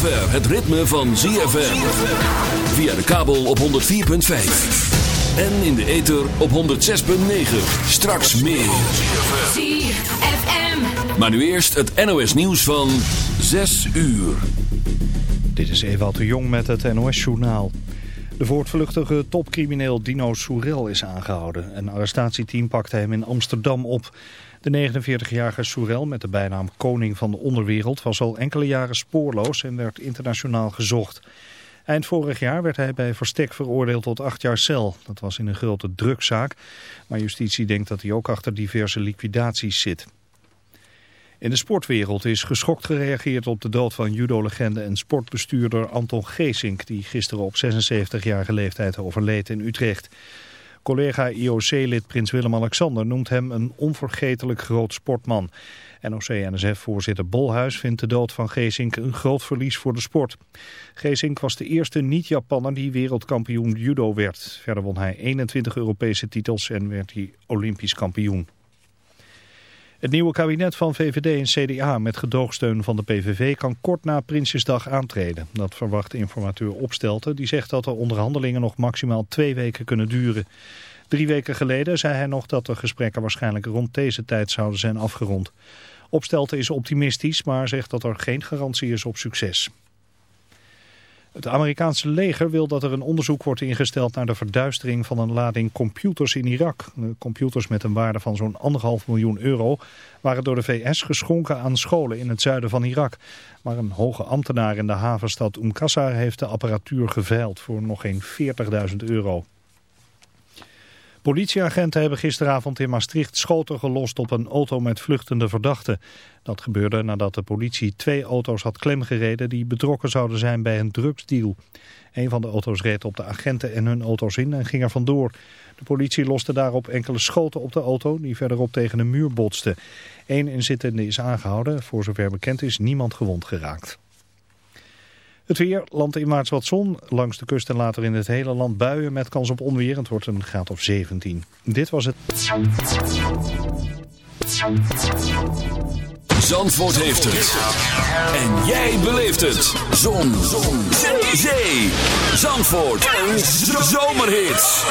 zover het ritme van ZFM. Via de kabel op 104.5. En in de ether op 106.9. Straks meer. ZFM. Maar nu eerst het NOS nieuws van 6 uur. Dit is Ewald de Jong met het NOS-journaal. De voortvluchtige topcrimineel Dino Soerel is aangehouden. Een arrestatieteam pakte hem in Amsterdam op. De 49-jarige Soerel met de bijnaam Koning van de Onderwereld was al enkele jaren spoorloos en werd internationaal gezocht. Eind vorig jaar werd hij bij verstek veroordeeld tot acht jaar cel. Dat was in een grote drugzaak, maar justitie denkt dat hij ook achter diverse liquidaties zit. In de sportwereld is geschokt gereageerd op de dood van judo-legende en sportbestuurder Anton Geesink, die gisteren op 76-jarige leeftijd overleed in Utrecht. Collega IOC-lid Prins Willem-Alexander noemt hem een onvergetelijk groot sportman. NOC-NSF-voorzitter Bolhuis vindt de dood van Geesink een groot verlies voor de sport. Geesink was de eerste niet-Japanner die wereldkampioen judo werd. Verder won hij 21 Europese titels en werd hij olympisch kampioen. Het nieuwe kabinet van VVD en CDA met gedoogsteun van de PVV kan kort na Prinsjesdag aantreden. Dat verwacht informateur Opstelten, die zegt dat de onderhandelingen nog maximaal twee weken kunnen duren. Drie weken geleden zei hij nog dat de gesprekken waarschijnlijk rond deze tijd zouden zijn afgerond. Opstelten is optimistisch, maar zegt dat er geen garantie is op succes. Het Amerikaanse leger wil dat er een onderzoek wordt ingesteld naar de verduistering van een lading computers in Irak. De computers met een waarde van zo'n anderhalf miljoen euro waren door de VS geschonken aan scholen in het zuiden van Irak. Maar een hoge ambtenaar in de havenstad Umqasar heeft de apparatuur geveild voor nog geen 40.000 euro. Politieagenten hebben gisteravond in Maastricht schoten gelost op een auto met vluchtende verdachten. Dat gebeurde nadat de politie twee auto's had klemgereden die betrokken zouden zijn bij een drugsdeal. Een van de auto's reed op de agenten en hun auto's in en ging er vandoor. De politie loste daarop enkele schoten op de auto die verderop tegen een muur botste. Eén inzittende is aangehouden, voor zover bekend is niemand gewond geraakt. Het weer, landinwaarts wat zon, langs de kust en later in het hele land buien met kans op onweer. Het wordt een graad of 17. Dit was het. Zandvoort heeft het. En jij beleeft het. Zon. Zon. Zee. Zee. Zandvoort. Een zomerhit.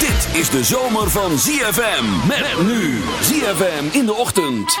Dit is de zomer van ZFM. Met nu. ZFM in de ochtend.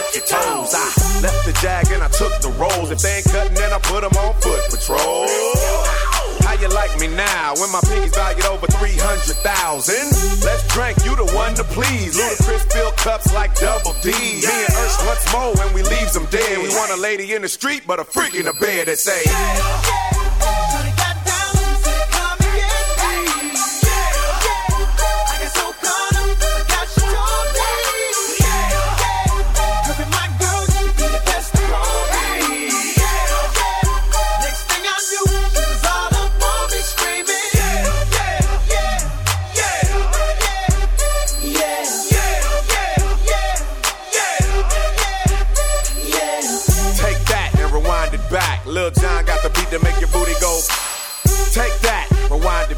touch your toes. I left the jag and I took the rolls. If they ain't cutting, then I put them on foot patrol. How you like me now when my pinky's valued over 300,000? Let's drink, you the one to please. Ludacris fill cups like double D. Me and Ursh once more when we leaves them dead. We want a lady in the street, but a freak in the bed that say.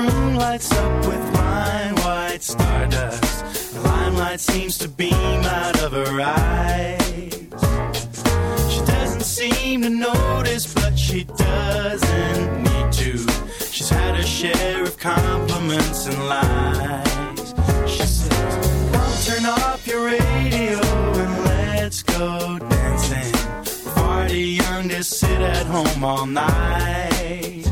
Lights up with fine white stardust. The limelight seems to beam out of her eyes. She doesn't seem to notice, but she doesn't need to. She's had her share of compliments and lies. She says, Come turn off your radio and let's go dancing. Far too young to sit at home all night.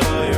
please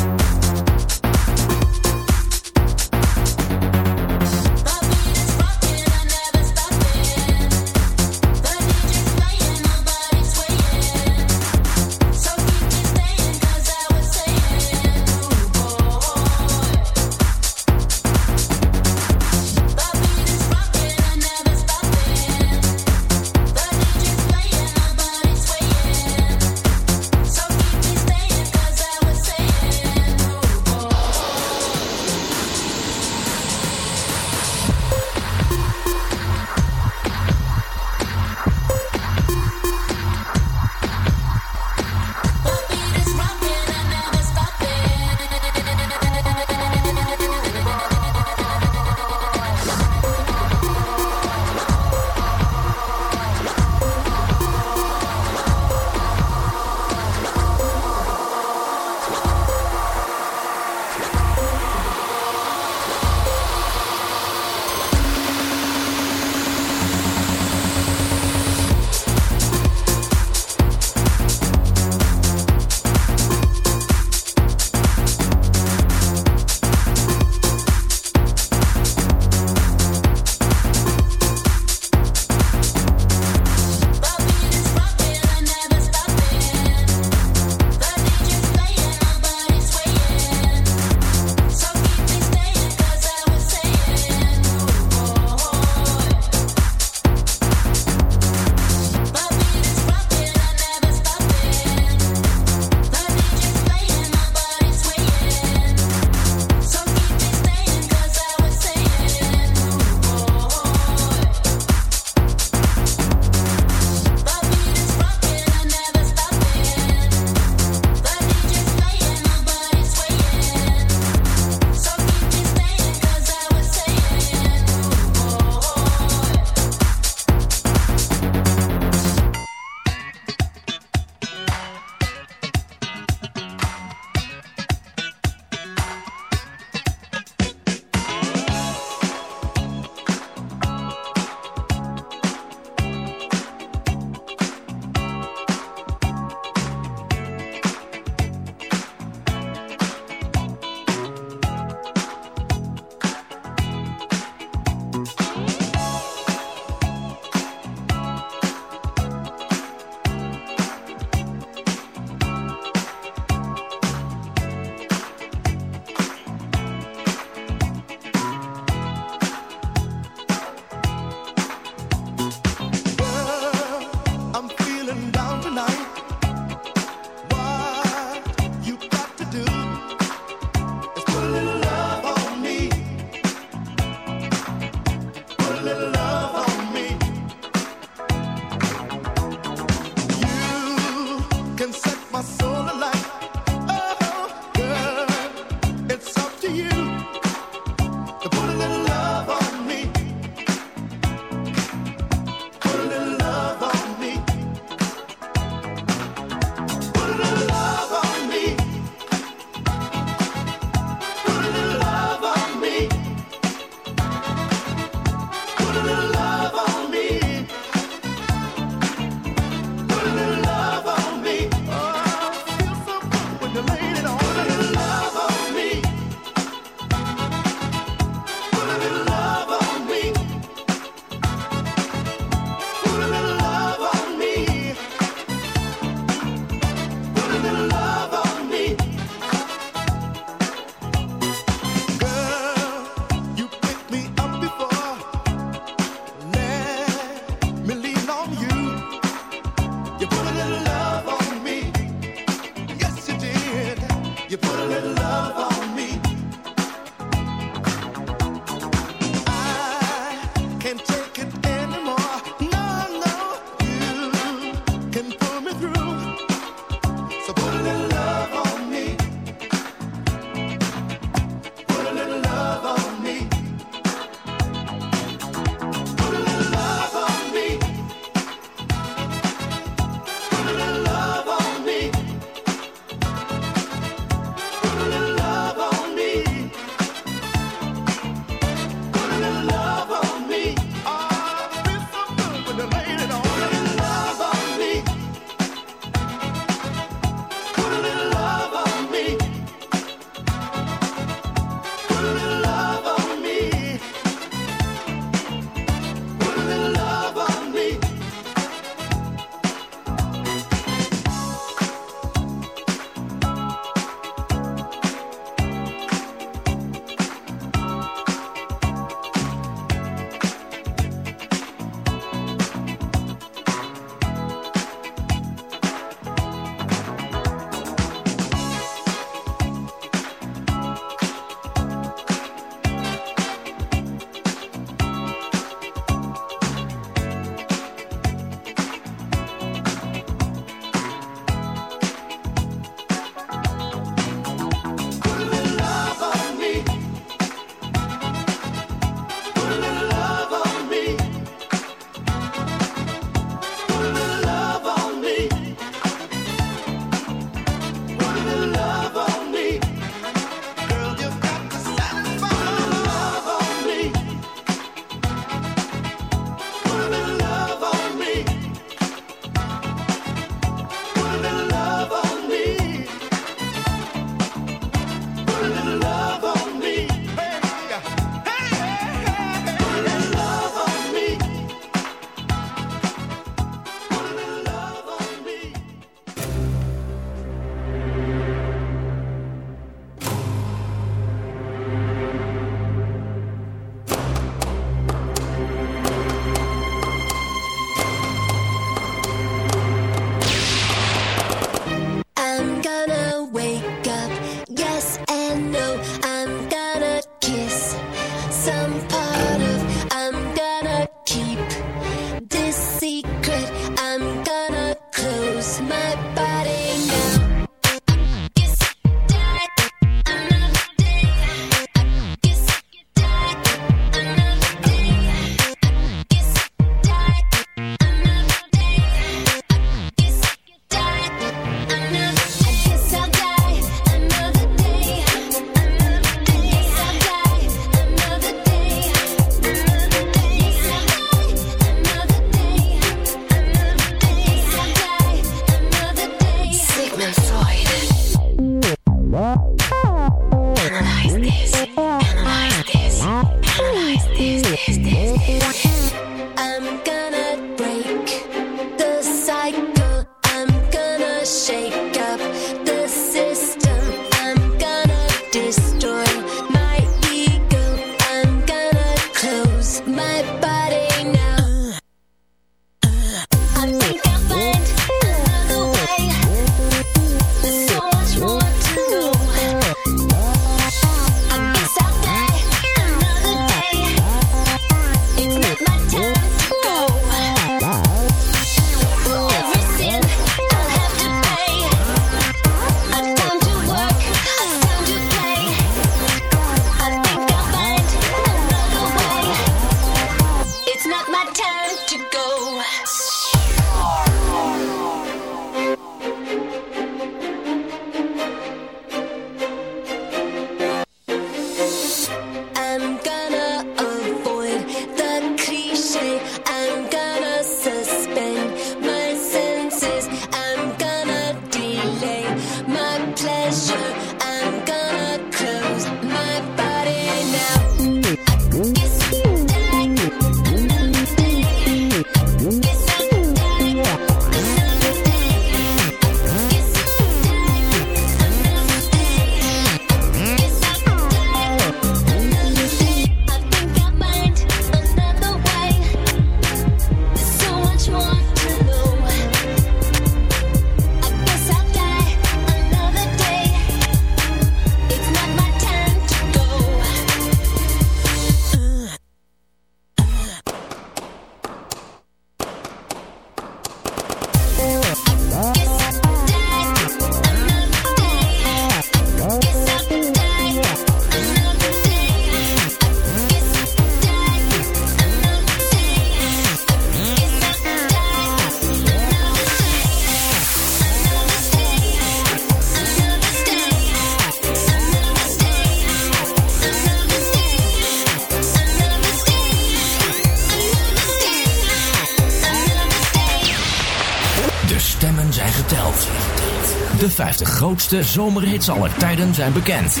Grootste zomerhits aller tijden zijn bekend.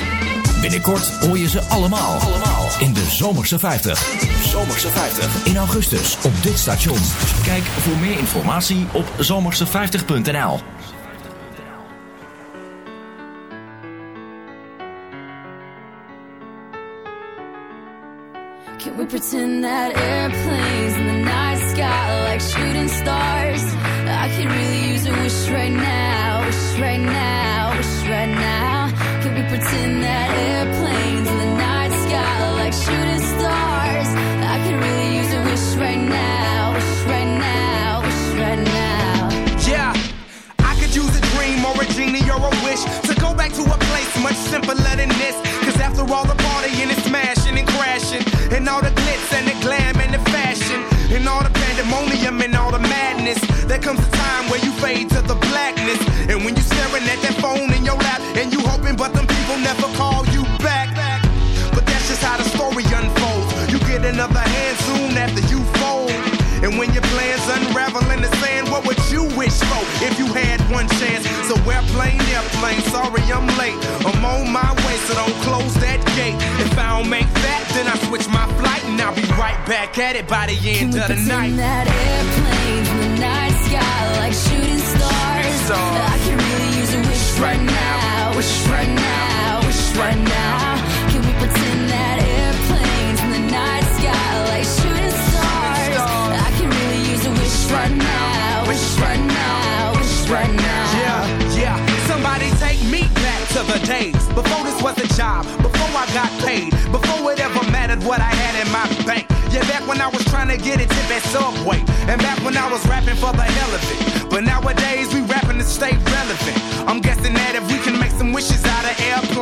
Binnenkort hoor je ze allemaal. Allemaal in de Zomerse 50. Zomerse 50. In augustus op dit station. Kijk voor meer informatie op zomerse50.nl. Can we pretend that airplanes in the night sky like shooting stars? I could really use a wish right now, wish right now, wish right now. Can we pretend that airplanes in the night sky are like shooting stars? I could really use a wish right now, wish right now, wish right now. Yeah, I could use a dream or a genie or a wish to go back to a place much simpler than this. Cause after all the partying and it's smashing and crashing, and all the glitz and the glam and the fashion, and all the pandemonium and all the madness, there comes a time where you fade to the blackness. And you hoping, but them people never call you back. But that's just how the story unfolds. You get another hand soon after you fold. And when your plans unravel in the sand, what would you wish for if you had one chance? So airplane, airplane, sorry I'm late. I'm on my way, so don't close that gate. If I don't make that, then I switch my flight and I'll be right back at it by the end Can of the night. that airplanes in the night sky like shooting stars? stars. I can really use a wish right now, wish right now, wish right now. Can we pretend that airplanes in the night sky like shooting stars? I can really use a wish right now, wish right now, wish right now. Yeah, yeah. Somebody take me back to the days before this was a job, before I got paid, before it ever mattered what I had in my bank. Yeah, back when I was trying to get a tip at Subway, and back when I was rapping for the hell of it. But nowadays we rapping to stay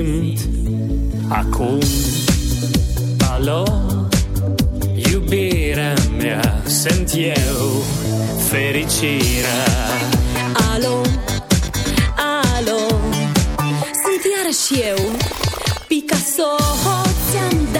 simt acum. Alo, iubirea mea, sunt eu, fericirea. Alo, alo, sunt iarăși eu, Picasso, ți-am dat